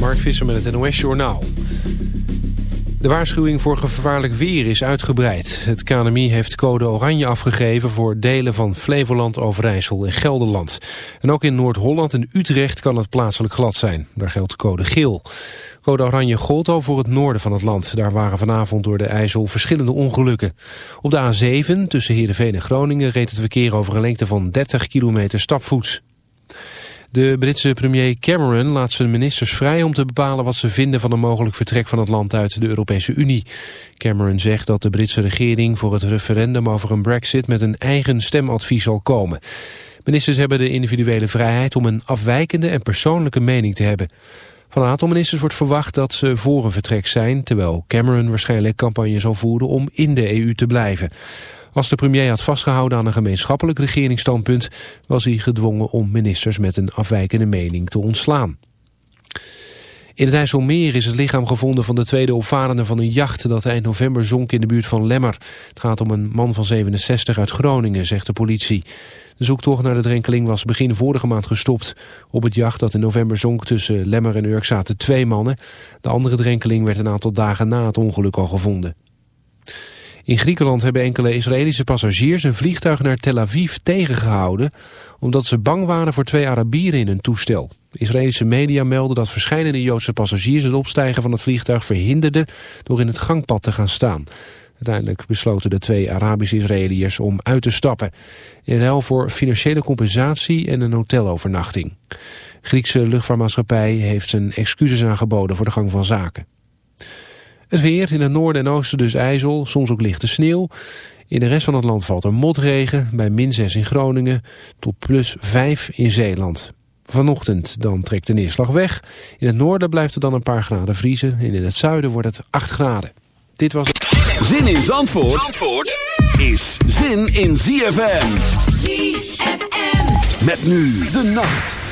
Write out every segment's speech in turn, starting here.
Mark Visser met het NOS Journaal. De waarschuwing voor gevaarlijk weer is uitgebreid. Het KNMI heeft code oranje afgegeven voor delen van Flevoland, Overijssel en Gelderland. En ook in Noord-Holland en Utrecht kan het plaatselijk glad zijn. Daar geldt code geel. Code oranje gold al voor het noorden van het land. Daar waren vanavond door de IJssel verschillende ongelukken. Op de A7 tussen Heerenveen en Groningen reed het verkeer over een lengte van 30 kilometer stapvoets. De Britse premier Cameron laat zijn ministers vrij om te bepalen wat ze vinden van een mogelijk vertrek van het land uit de Europese Unie. Cameron zegt dat de Britse regering voor het referendum over een brexit met een eigen stemadvies zal komen. Ministers hebben de individuele vrijheid om een afwijkende en persoonlijke mening te hebben. Van een aantal ministers wordt verwacht dat ze voor een vertrek zijn... terwijl Cameron waarschijnlijk campagne zal voeren om in de EU te blijven. Als de premier had vastgehouden aan een gemeenschappelijk regeringsstandpunt... was hij gedwongen om ministers met een afwijkende mening te ontslaan. In het IJsselmeer is het lichaam gevonden van de tweede opvarende van een jacht dat eind november zonk in de buurt van Lemmer. Het gaat om een man van 67 uit Groningen, zegt de politie. De zoektocht naar de drenkeling was begin vorige maand gestopt. Op het jacht dat in november zonk tussen Lemmer en Urk zaten twee mannen. De andere drenkeling werd een aantal dagen na het ongeluk al gevonden. In Griekenland hebben enkele Israëlische passagiers een vliegtuig naar Tel Aviv tegengehouden... omdat ze bang waren voor twee Arabieren in hun toestel. Israëlische media melden dat verschillende Joodse passagiers het opstijgen van het vliegtuig verhinderden door in het gangpad te gaan staan. Uiteindelijk besloten de twee Arabische Israëliërs om uit te stappen. In ruil voor financiële compensatie en een hotelovernachting. Griekse luchtvaartmaatschappij heeft zijn excuses aangeboden voor de gang van zaken. Het weer, in het noorden en oosten dus ijzel, soms ook lichte sneeuw. In de rest van het land valt er motregen, bij min 6 in Groningen tot plus 5 in Zeeland. Vanochtend dan trekt de neerslag weg. In het noorden blijft het dan een paar graden vriezen en in het zuiden wordt het 8 graden. Dit was Zin in Zandvoort, Zandvoort is zin in ZFM. ZFM. Met nu de nacht.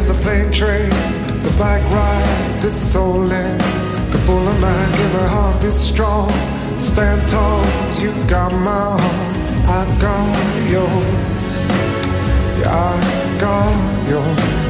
is the plane train, the bike rides, it's soul in. Go full of mind, give her heart, be strong. Stand tall, you got my heart, I got yours. Yeah, I got yours.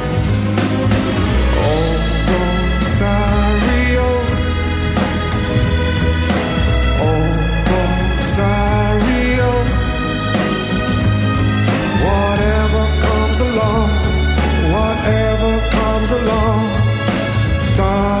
alone. Thought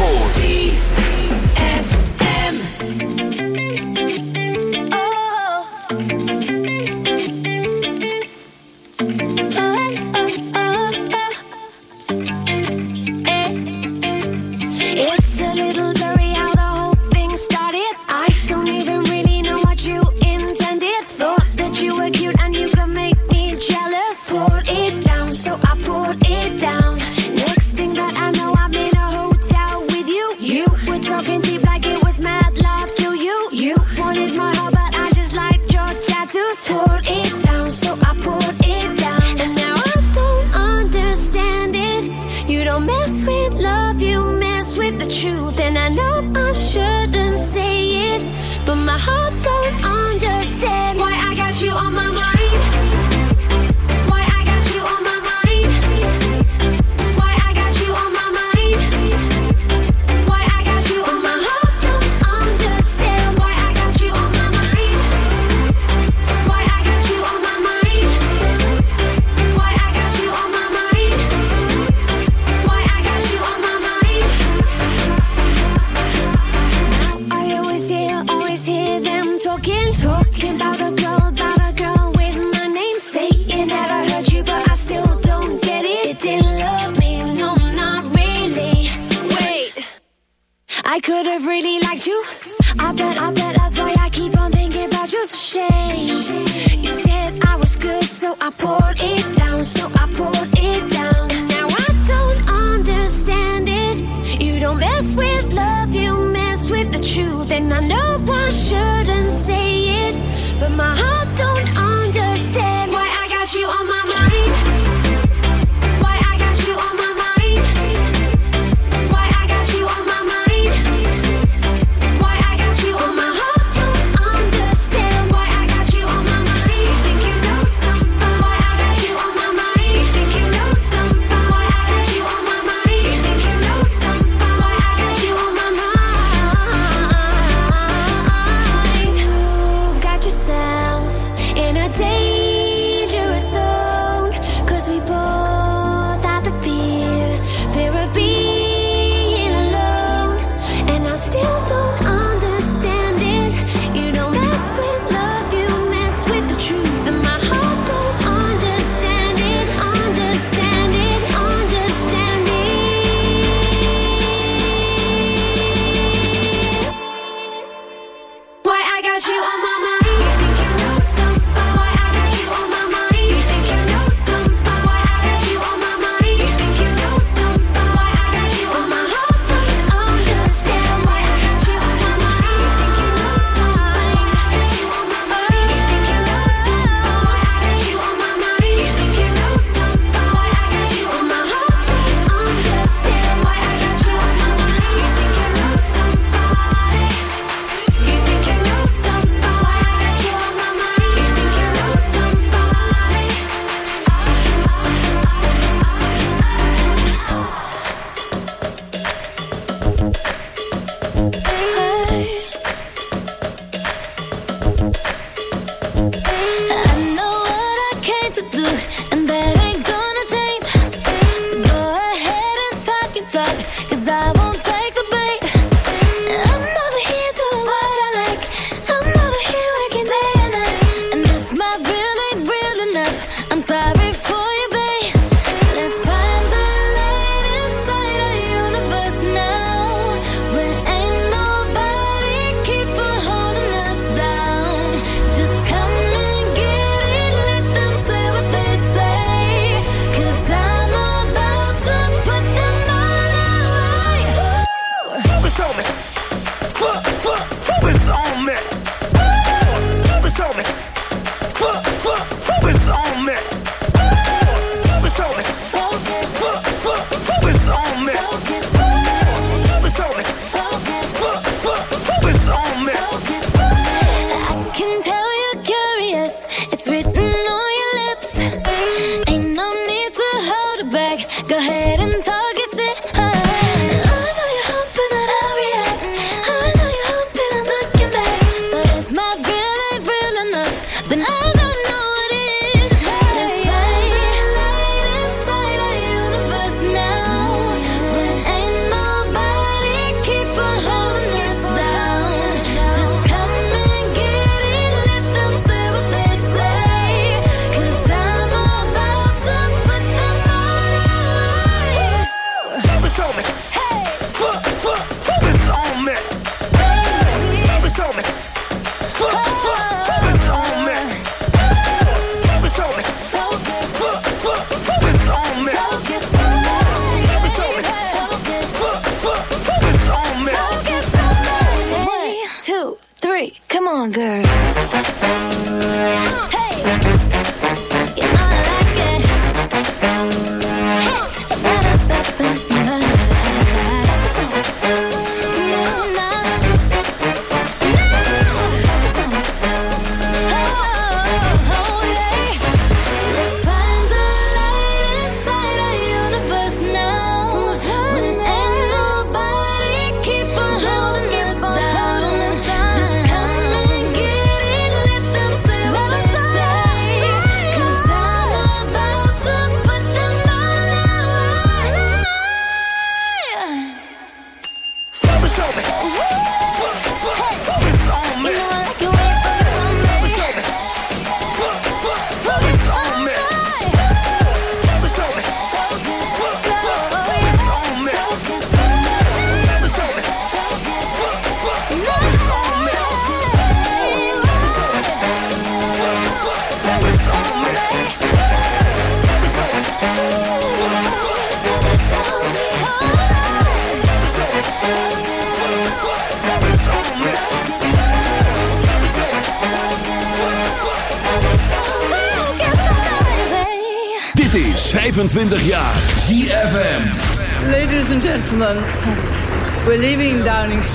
106.4.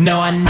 No, I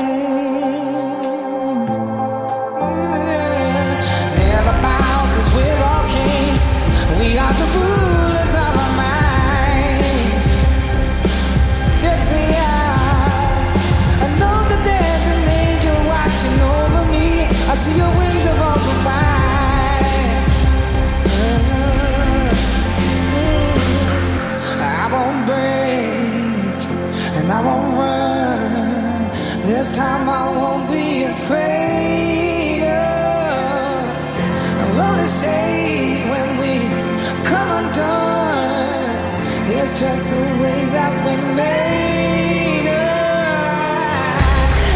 just the way that we made it.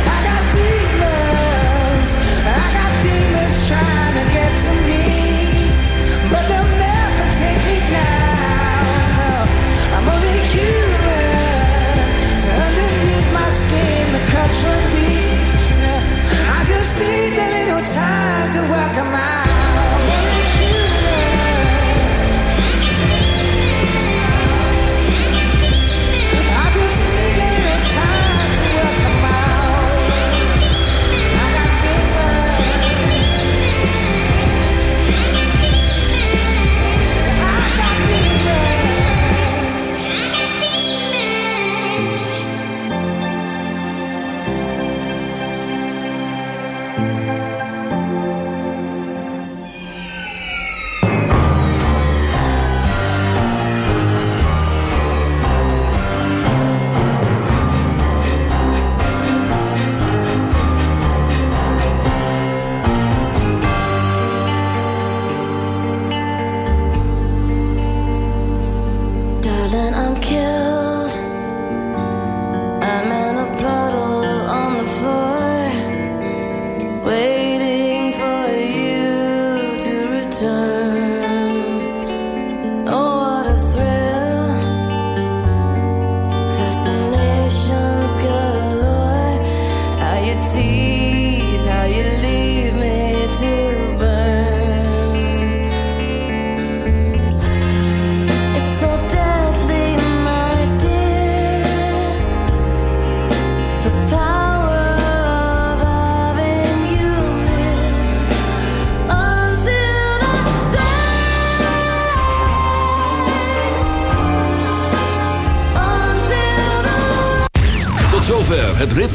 I got demons, I got demons trying to get to me, but they'll never take me down. I'm only human, so underneath my skin the cuts run deep. I just need a little time to.